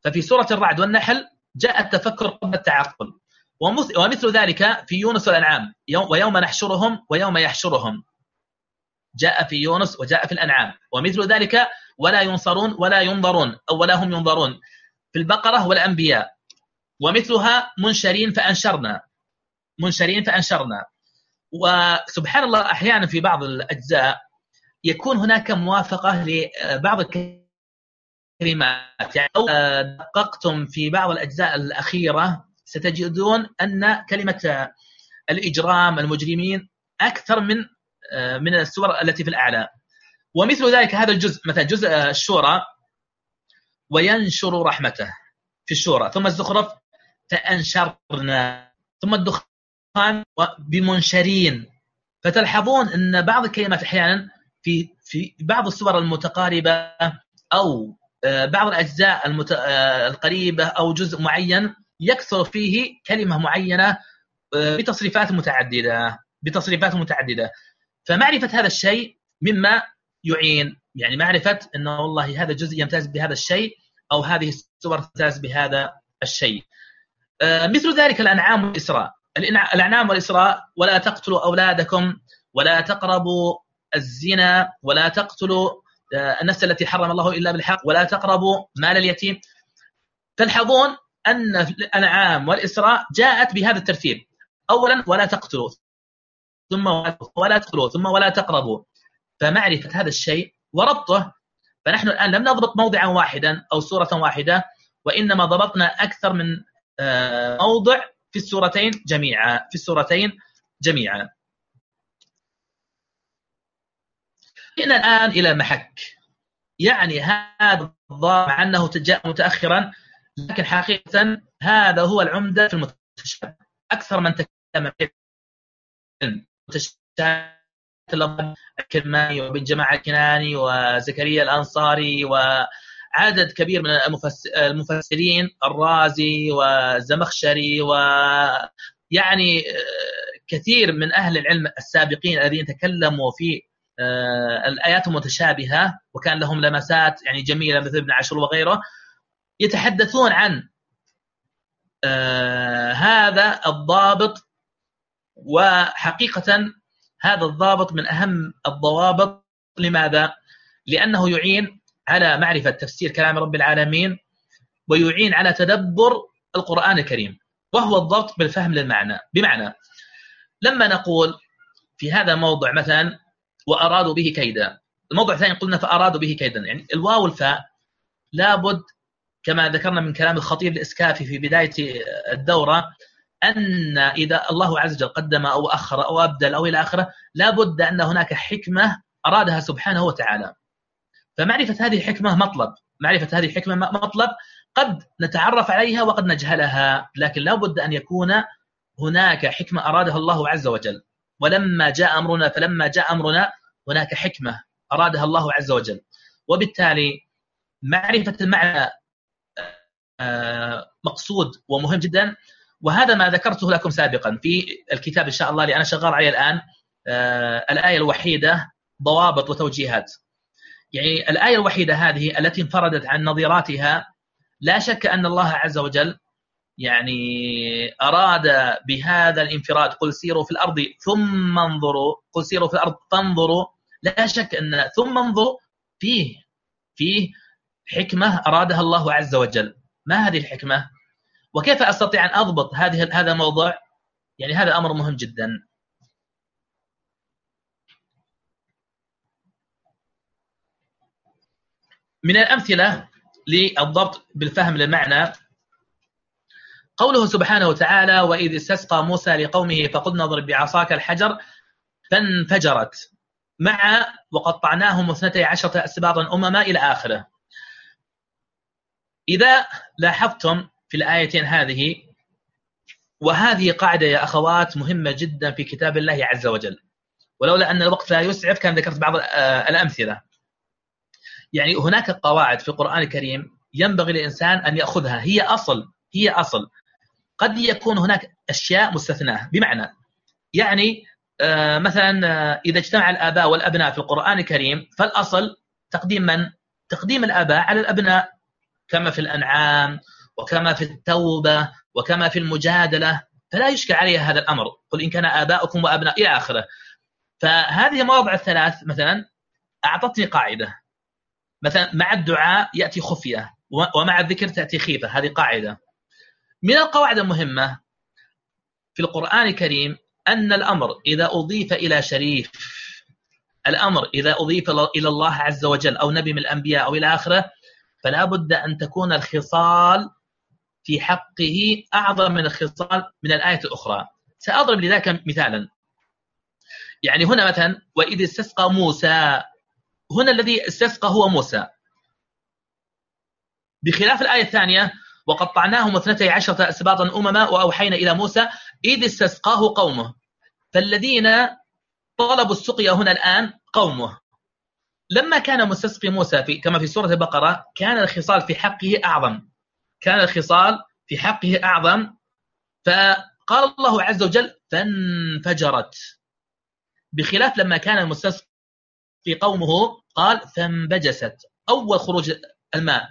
ففي سورة الرعد والنحل جاء التفكر قبل التعقل. ومثل ذلك في يونس والأنعام. ويوم نحشرهم ويوم يحشرهم. جاء في يونس وجاء في الأنعام. ومثل ذلك ولا ينصرون ولا ينظرون أو ولا هم ينظرون. في البقرة والأنبياء. ومثلها منشرين فأنشرنا. منشرين فأنشرنا. وسبحان الله أحيانا في بعض الأجزاء يكون هناك موافقة لبعض الكلمات. يعني لو دققتم في بعض الأجزاء الأخيرة ستجدون أن كلمة الإجرام المجرمين أكثر من من السور التي في الأعلى. ومثل ذلك هذا الجزء مثلا جزء الشورى وينشر رحمته في الشورى. ثم الزخرف فأنشرنا. ثم الدخان بمنشرين. فتلحظون أن بعض الكلمات أحيانا في في بعض الصور المتقاربة أو آه، بعض الأجزاء المت... آه، القريبة أو جزء معين يكثر فيه كلمة معينة آه، بتصريفات متعددة بتصريفات متعددة. فمعرفة هذا الشيء مما يعين. يعني معرفة أنه والله هذا الجزء يمتاز بهذا الشيء أو هذه السور تمتاز بهذا الشيء. مثل ذلك الأنعام والإسراء. الأنعام والإسراء ولا تقتلوا أولادكم ولا تقربوا الزنا ولا تقتلوا آه، النفس التي حرم الله إلا بالحق ولا تقربوا مال اليتيم. تلحظون أن الأنعام والإسراء جاءت بهذا الترتيب. اولا ولا تقتلوا ثم ولا تقتلوا ثم ولا تقربوا. فمعرفة هذا الشيء وربطه. فنحن الآن لم نضبط موضعا واحدا أو سوره واحدة وإنما ضبطنا أكثر من آه، موضع في السورتين جميعا في السورتين جميعا. جئنا الآن إلى محك. يعني هذا الضار مع أنه جاء متأخرا لكن حقيقة هذا هو العمدة في المتشابه. أكثر من تكلم في المتشابه الكرماني وبن جماعة الكناني وزكريا الأنصاري وعدد كبير من المفسرين الرازي والزمخشري ويعني آه، كثير من أهل العلم السابقين الذين تكلموا في آه، الآيات متشابهه وكان لهم لمسات يعني جميلة مثل ابن عاشور وغيره. يتحدثون عن آه، هذا الضابط وحقيقة هذا الضابط من أهم الضوابط لماذا؟ لأنه يعين على معرفة تفسير كلام رب العالمين ويعين على تدبر القرآن الكريم وهو الضبط بالفهم للمعنى بمعنى لما نقول في هذا الموضع مثلا وأرادوا به كيدا الموضوع الثاني قلنا فأرادوا به كيدا يعني الواو والفاء لابد كما ذكرنا من كلام الخطيب الإسكافي في بداية الدورة أن إذا الله عز وجل قدم أو أخر أو أبدل أو إلى آخره لابد أن هناك حكمة أرادها سبحانه وتعالى. فمعرفة هذه الحكمة مطلب. معرفة هذه الحكمة مطلب قد نتعرف عليها وقد نجهلها لكن لابد أن يكون هناك حكمة ارادها الله عز وجل. ولما جاء أمرنا فلما جاء أمرنا هناك حكمة ارادها الله عز وجل. وبالتالي معرفة المعنى مقصود ومهم جدا. وهذا ما ذكرته لكم سابقا في الكتاب إن شاء الله اللي أنا شغال عليه الآن. آه، الآية الوحيدة ضوابط وتوجيهات. يعني الآية الوحيدة هذه التي انفردت عن نظيراتها لا شك أن الله عز وجل يعني أراد بهذا الانفراد قل سيروا في الأرض ثم انظروا قل سيروا في الأرض فانظروا لا شك أن ثم انظروا فيه فيه حكمة أرادها الله عز وجل. ما هذه الحكمة؟ وكيف أستطيع أن أضبط هذه هذا الموضوع؟ يعني هذا أمر مهم جدا. من الأمثلة للضبط بالفهم للمعنى قوله سبحانه وتعالى وإذ استسقى موسى لقومه فقلنا اضرب بعصاك الحجر فانفجرت مع وقطعناهم اثنتي عشرة أسباطا أمما إلى آخره. إذا لاحظتم في الآيتين هذه وهذه قاعدة يا أخوات مهمة جدا في كتاب الله عز وجل. ولولا أن الوقت لا يسعف كان ذكرت بعض آه، الأمثلة. يعني هناك قواعد في القرآن الكريم ينبغي للإنسان أن يأخذها. هي أصل هي أصل. قد يكون هناك أشياء مستثناة. بمعنى يعني آه، مثلا آه، إذا اجتمع الآباء والأبناء في القرآن الكريم فالأصل تقديم من؟ تقديم الآباء على الأبناء. كما في الأنعام وكما في التوبة وكما في المجادلة فلا يشكل علي هذا الأمر. قل إن كان آباؤكم وأبناء إلى آخره. فهذه المواضع الثلاث مثلا أعطتني قاعدة. مثلا مع الدعاء يأتي خفية ومع الذكر تأتي خيفة. هذه قاعدة. من القواعد المهمة في القرآن الكريم أن الأمر إذا أضيف إلى شريف الأمر إذا أضيف إلى الله عز وجل أو نبي من الأنبياء أو إلى آخره فلا بد أن تكون الخصال في حقه أعظم من الخصال من الآية الأخرى. سأضرب لذلك مثالا. يعني هنا مثلا وإذ استسقى موسى هنا الذي استسقى هو موسى. بخلاف الآية الثانية وقطعناهم اثنتي عشرة أسباطا أمما وأوحينا إلى موسى إذ استسقاه قومه. فالذين طلبوا السقيا هنا الآن قومه. لما كان مستسقي موسى في كما في سورة البقرة كان الخصال في حقه أعظم. كان الخصال في حقه أعظم. فقال الله عز وجل فانفجرت. بخلاف لما كان المستسقي قومه قال فانبجست. أول خروج الماء.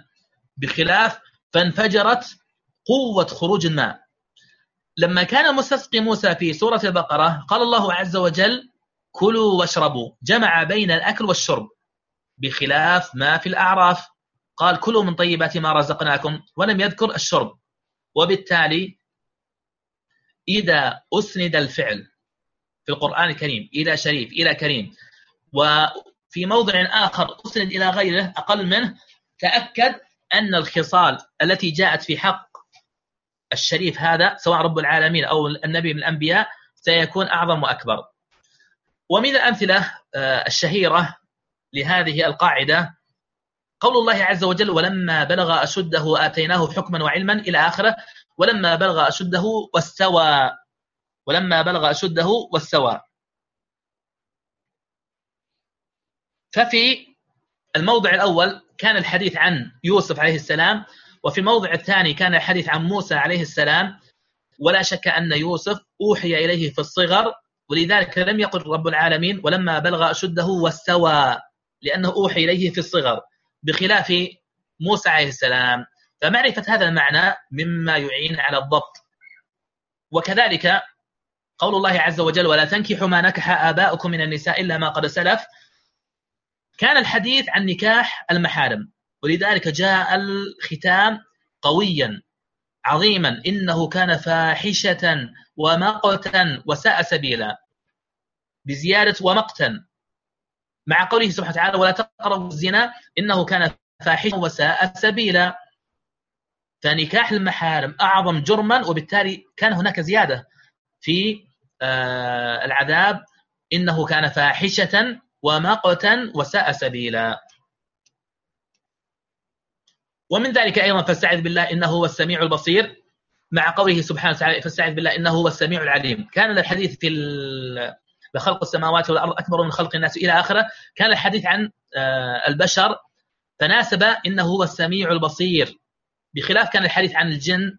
بخلاف فانفجرت قوة خروج الماء. لما كان مستسقي موسى في سورة البقرة قال الله عز وجل كلوا واشربوا. جمع بين الأكل والشرب. بخلاف ما في الأعراف. قال كلوا من طيبات ما رزقناكم ولم يذكر الشرب. وبالتالي إذا أسند الفعل في القرآن الكريم إلى شريف إلى كريم وفي موضع آخر أسند إلى غيره أقل منه تأكد أن الخصال التي جاءت في حق الشريف هذا سواء رب العالمين أو النبي من الأنبياء سيكون أعظم وأكبر. ومن الأمثلة آه، الشهيرة لهذه القاعدة. قول الله عز وجل ولما بلغ أشده آتيناه حكما وعلما إلى آخرة ولما بلغ أشده واستوى. ولما بلغ أشده واستوى. ففي الموضع الأول كان الحديث عن يوسف عليه السلام وفي الموضع الثاني كان الحديث عن موسى عليه السلام. ولا شك أن يوسف أوحي إليه في الصغر ولذلك لم يقل رب العالمين ولما بلغ أشده واستوى. لأنه أوحي إليه في الصغر بخلاف موسى عليه السلام. فمعرفة هذا المعنى مما يعين على الضبط. وكذلك قول الله عز وجل ولا تنكحوا ما نكح آباؤكم من النساء إلا ما قد سلف كان الحديث عن نكاح المحارم ولذلك جاء الختام قويا عظيما إنه كان فاحشة ومقتا وساء سبيلا بزيادة ومقتا. مع قوله سبحانه وتعالى ولا تقربوا الزنا إنه كان فاحشة وساء سبيلا. فنكاح المحارم أعظم جرما وبالتالي كان هناك زيادة في آه، العذاب. إنه كان فاحشة ومقتا وساء سبيلا. ومن ذلك أيضا فاستعذ بالله إنه هو السميع البصير. مع قوله سبحانه وتعالى فاستعذ بالله إنه هو السميع العليم. كان الحديث في بخلق السماوات والأرض أكبر من خلق الناس إلى آخره. كان الحديث عن آه، البشر تناسب إنه هو السميع البصير. بخلاف كان الحديث عن الجن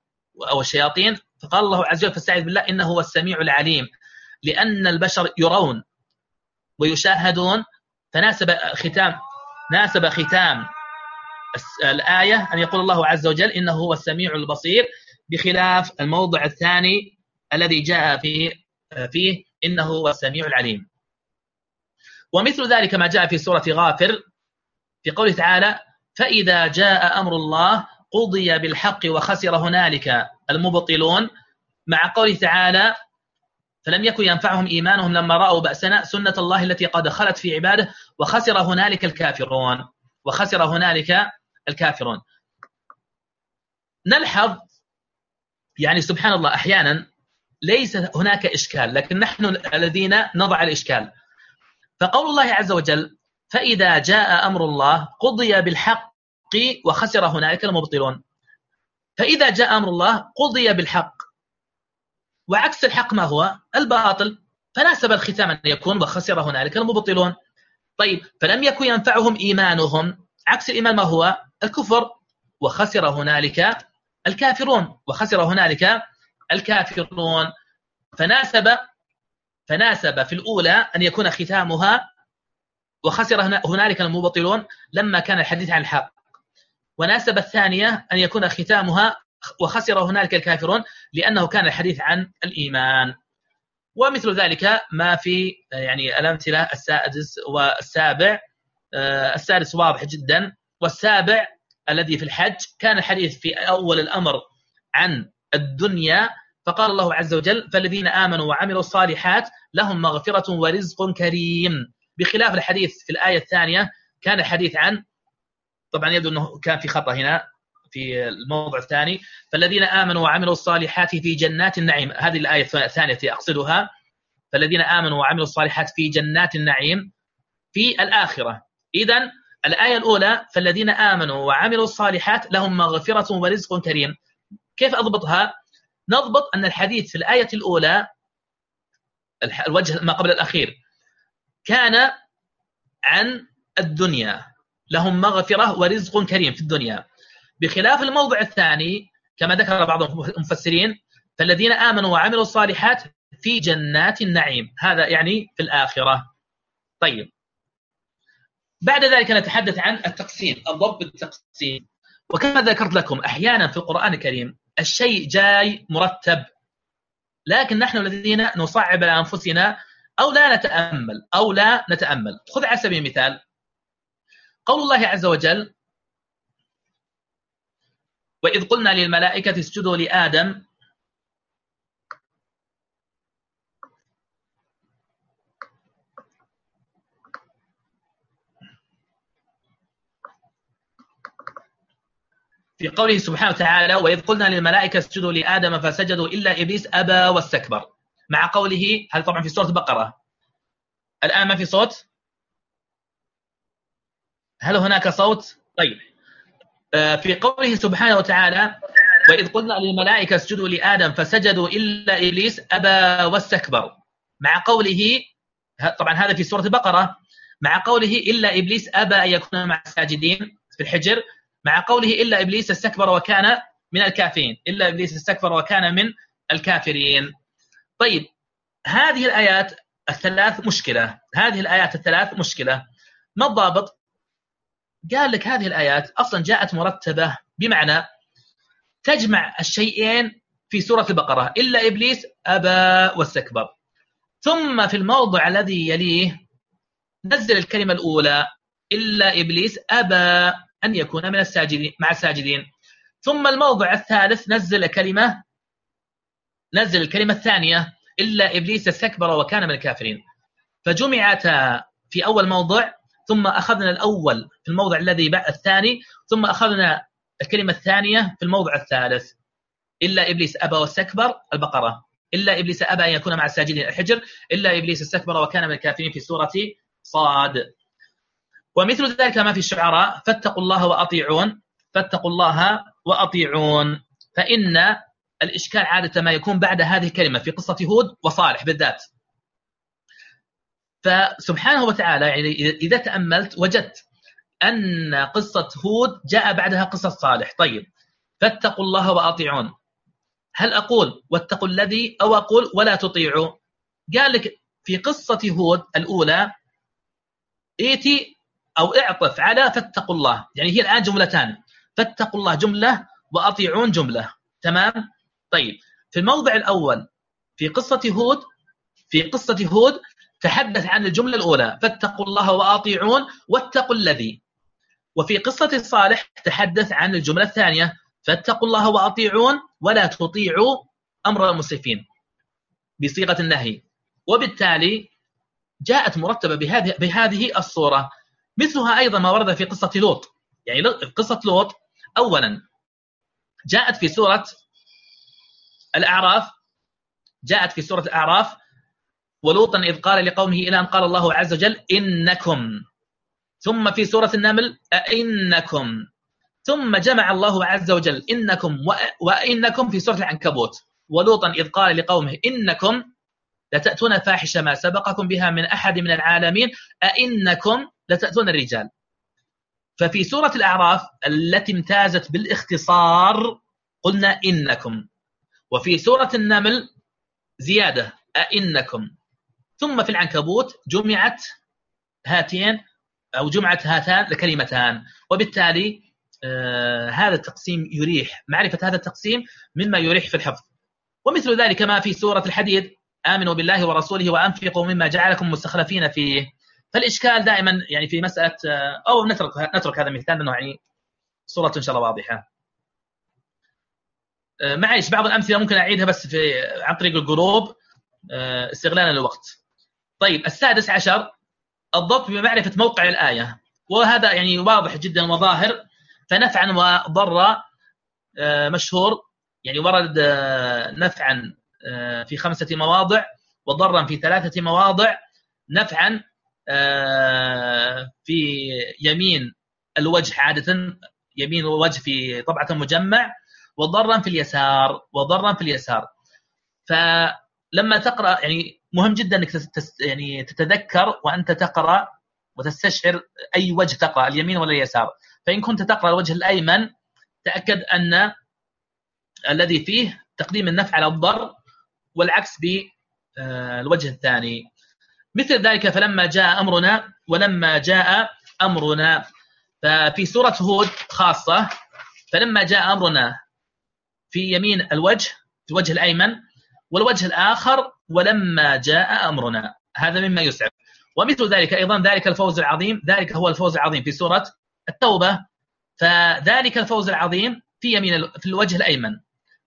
أو الشياطين فقال الله عز وجل فاستعذ بالله إنه هو السميع العليم لأن البشر يرون ويشاهدون. فناسب ختام ناسب ختام الآية أن يقول الله عز وجل إنه هو السميع البصير بخلاف الموضع الثاني الذي جاء فيه فيه إنه هو السميع العليم. ومثل ذلك ما جاء في سورة غافر في قوله تعالى فإذا جاء أمر الله قضي بالحق وخسر هنالك المبطلون مع قوله تعالى فلم يكن ينفعهم إيمانهم لما رأوا بأسنا سنة الله التي قد خلت في عباده وخسر هنالك الكافرون وخسر هنالك الكافرون. نلحظ يعني سبحان الله أحيانا ليس هناك إشكال لكن نحن الذين نضع الإشكال. فقول الله عز وجل فإذا جاء أمر الله قضي بالحق وخسر هنالك المبطلون. فإذا جاء أمر الله قضي بالحق. وعكس الحق ما هو؟ الباطل. فناسب الختام أن يكون وخسر هنالك المبطلون. طيب فلم يكن ينفعهم إيمانهم. عكس الإيمان ما هو؟ الكفر. وخسر هنالك الكافرون. وخسر هنالك الكافرون. فناسب فناسب في الأولى أن يكون ختامها وخسر هنالك المبطلون لما كان الحديث عن الحق. وناسب الثانية أن يكون ختامها وخسر هنالك الكافرون لأنه كان الحديث عن الإيمان. ومثل ذلك ما في يعني الأمثلة السادس والسابع آه، السادس واضح جدا. والسابع الذي في الحج كان الحديث في أول الأمر عن الدنيا فقال الله عز وجل فالذين آمنوا وعملوا الصالحات لهم مغفرة ورزق كريم. بخلاف الحديث في الآية الثانية كان الحديث عن طبعا يبدو أنه كان في خطأ هنا في الموضع الثاني فالذين آمنوا وعملوا الصالحات في جنات النعيم. هذه الآية الثانية التي أقصدها فالذين آمنوا وعملوا الصالحات في جنات النعيم في الآخرة. إذا الآية الأولى فالذين آمنوا وعملوا الصالحات لهم مغفرة ورزق كريم. كيف أضبطها؟ نضبط أن الحديث في الآية الأولى الوجه ما قبل الأخير كان عن الدنيا لهم مغفرة ورزق كريم في الدنيا. بخلاف الموضع الثاني كما ذكر بعض المفسرين فالذين آمنوا وعملوا الصالحات في جنات النعيم. هذا يعني في الآخرة. طيب. بعد ذلك نتحدث عن التقسيم الضبط التقسيم وكما ذكرت لكم أحيانا في القرآن الكريم الشيء جاي مرتب. لكن نحن الذين نصعب على أنفسنا أو لا نتأمل أو لا نتأمل. خذ على سبيل المثال قول الله عز وجل وإذ قلنا للملائكة اسجدوا لآدم في قوله سبحانه وتعالى وإذ قلنا للملائكة اسجدوا لآدم فسجدوا إلا إبليس أبى واستكبر. مع قوله هذا طبعا في سورة البقرة. الآن ما في صوت؟ هل هناك صوت؟ طيب. آه، في قوله سبحانه وتعالى وإذ قلنا للملائكة اسجدوا لآدم فسجدوا إلا إبليس أبى واستكبر. مع قوله طبعا هذا في سورة البقرة. مع قوله إلا إبليس أبى أن يكون مع الساجدين في الحجر. مع قوله إلا إبليس استكبر وكان من الكافرين. إلا إبليس استكبر وكان من الكافرين. طيب هذه الآيات الثلاث مشكلة. هذه الآيات الثلاث مشكلة. ما الضابط؟ قال لك هذه الآيات أصلا جاءت مرتبة بمعنى تجمع الشيئين في سورة البقرة. إلا إبليس أبى واستكبر. ثم في الموضع الذي يليه نزل الكلمة الأولى. إلا إبليس أبى. أن يكون من الساجدين مع الساجدين. ثم الموضع الثالث نزل كلمة نزل الكلمة الثانية إلا إبليس استكبر وكان من الكافرين. فجمعتا في أول موضع ثم أخذنا الأول في الموضع الذي بعد الثاني ثم أخذنا الكلمة الثانية في الموضع الثالث. إلا إبليس أبى واستكبر البقرة. إلا إبليس أبى أن يكون مع الساجدين الحجر إلا إبليس استكبر وكان من الكافرين في سورة صاد. ومثل ذلك ما في الشعراء فاتقوا الله وأطيعون فاتقوا الله وأطيعون. فإن الإشكال عادة ما يكون بعد هذه الكلمة في قصة هود وصالح بالذات. فسبحانه وتعالى يعني إذا تأملت وجدت أن قصة هود جاء بعدها قصة صالح. طيب فاتقوا الله وأطيعون. هل أقول واتقوا الذي أو أقول ولا تطيعوا؟ قال لك في قصة هود الأولى ائتي أو اعطف على فاتقوا الله. يعني هي الآن جملتان فاتقوا الله جملة وأطيعون جملة. تمام؟ طيب. في الموضع الأول في قصة هود في قصة هود تحدث عن الجملة الأولى. فاتقوا الله وأطيعون واتقوا الذي. وفي قصة صالح تحدث عن الجملة الثانية. فاتقوا الله وأطيعون ولا تطيعوا أمر المسرفين. بصيغة النهي. وبالتالي جاءت مرتبة بهذه بهذه الصورة. مثلها أيضا ما ورد في قصة لوط. يعني قصة لوط أولا جاءت في سورة الأعراف جاءت في سورة الأعراف ولوطا إذ قال لقومه إلى أن قال الله عز وجل إنكم. ثم في سورة النمل أئنكم ثم جمع الله عز وجل إنكم وإنكم في سورة العنكبوت. ولوطا إذ قال لقومه إنكم لتأتون فاحشة ما سبقكم بها من أحد من العالمين أئنكم لتأتون الرجال. ففي سورة الأعراف التي امتازت بالاختصار قلنا إنكم. وفي سورة النمل زيادة أئنكم. ثم في العنكبوت جمعت هاتين أو جمعت هاتان لكلمتان وبالتالي آه هذا التقسيم يريح معرفة هذا التقسيم مما يريح في الحفظ. ومثل ذلك ما في سورة الحديد آمنوا بالله ورسوله وأنفقوا مما جعلكم مستخلفين فيه. فالإشكال دائما يعني في مسألة آه، أو نترك نترك هذا المثال لأنه يعني صورة إن شاء الله واضحة. آه، معلش بعض الأمثلة ممكن أعيدها بس في عن طريق الجروب آه، استغلالا للوقت طيب السادس عشر الضبط بمعرفة موقع الآية. وهذا يعني واضح جدا وظاهر. فنفعا وضر مشهور. يعني ورد نفعا آه، في خمسة مواضع وضرا في ثلاثة مواضع. نفعا آه، في يمين الوجه عادة يمين الوجه في طبعة مجمع وضرا في اليسار وضرا في اليسار. فلما تقرأ يعني مهم جدا إنك يعني تتذكر وأنت تقرأ وتستشعر أي وجه تقرأ اليمين ولا اليسار. فإن كنت تقرأ الوجه الأيمن تأكد أن الذي فيه تقديم النفع على الضر والعكس بالوجه الثاني. مثل ذلك فلما جاء أمرنا ولما جاء أمرنا. ففي سورة هود خاصة فلما جاء أمرنا في يمين الوجه في الوجه الأيمن والوجه الآخر ولما جاء أمرنا. هذا مما يسعف. ومثل ذلك أيضا ذلك الفوز العظيم ذلك هو الفوز العظيم في سورة التوبة. فذلك الفوز العظيم في يمين في الوجه الأيمن.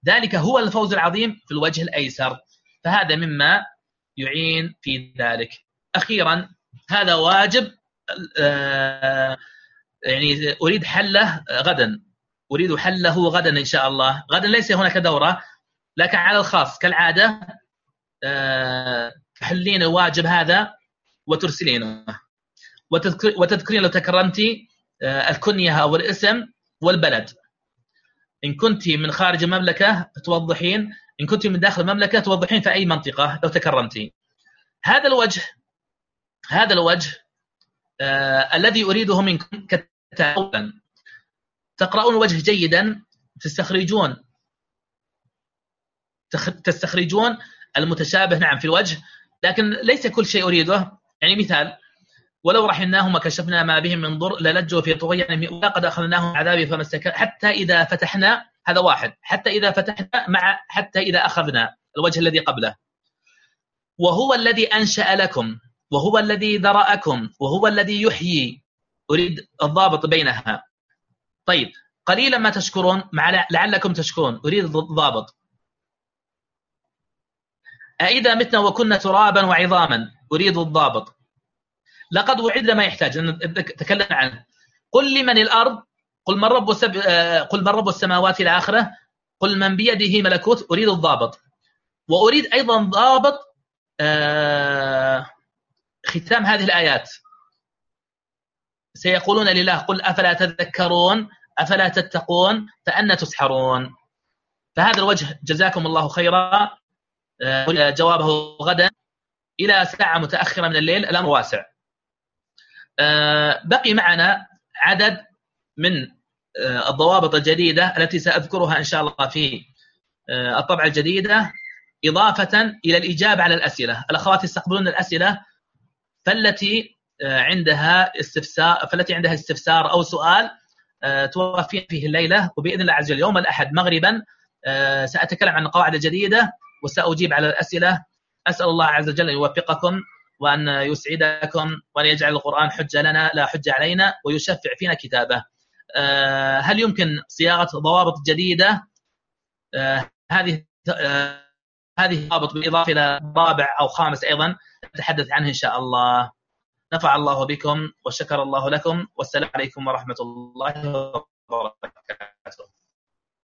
ذلك هو الفوز العظيم في الوجه الأيسر. فهذا مما يعين في ذلك. أخيرا هذا واجب آه، يعني أريد حله غدا. أريد حله غدا إن شاء الله. غدا ليس هناك دورة لكن على الخاص كالعادة آه، تحلين الواجب هذا وترسلينه. وتذكرين لو تكرمتي آه، الكنية أو الاسم والبلد. إن كنت من خارج المملكة توضحين إن كنت من داخل المملكة توضحين في أي منطقة لو تكرمتي. هذا الوجه هذا الوجه آه الذي أريده منكم كتابا تقرؤون الوجه جيدا تستخرجون تستخرجون المتشابه نعم في الوجه لكن ليس كل شيء أريده. يعني مثال ولو رحمناهم وكشفنا ما بهم من ضر للجوا في طغيان ولقد أخذناهم عذابي فما حتى إذا فتحنا هذا واحد. حتى إذا فتحنا مع حتى إذا أخذنا الوجه الذي قبله. وهو الذي أنشأ لكم وهو الذي ذرأكم وهو الذي يحيي. أريد الضابط بينها. طيب قليلا ما تشكرون مع لعلكم تشكرون. أريد الضابط. أإذا متنا وكنا ترابا وعظاما. أريد الضابط. لقد وعدنا ما يحتاج. تكلم عنه. قل لمن الأرض قل من رب سب... آه، قل من رب السماوات الاخره قل من بيده ملكوت أريد الضابط. وأريد أيضا ضابط آه، ختام هذه الآيات. سيقولون لله قل أفلا تذكرون؟ أفلا تتقون؟ فان تسحرون. فهذا الوجه جزاكم الله خيرا. آه، جوابه غدا. إلى ساعة متأخرة من الليل الأمر واسع. بقي معنا عدد من آه، الضوابط الجديدة التي سأذكرها إن شاء الله في آه، الطبعة الجديدة إضافة إلى الإجابة على الأسئلة. الأخوات يستقبلون الأسئلة فالتي عندها استفسار فالتي عندها استفسار أو سؤال توفين فيه الليلة وبإذن الله عز وجل يوم الأحد مغربا سأتكلم عن القواعد الجديدة وسأجيب على الأسئلة. أسأل الله عز وجل أن يوفقكم وأن يسعدكم وأن يجعل القرآن حجة لنا لا حجة علينا ويشفع فينا كتابه. آه، هل يمكن صياغة ضوابط جديدة؟ آه، هذه آه، هذه ضابط بالإضافة إلى رابع أو خامس أيضا نتحدث عنه إن شاء الله. نفع الله بكم وشكر الله لكم والسلام عليكم ورحمة الله وبركاته.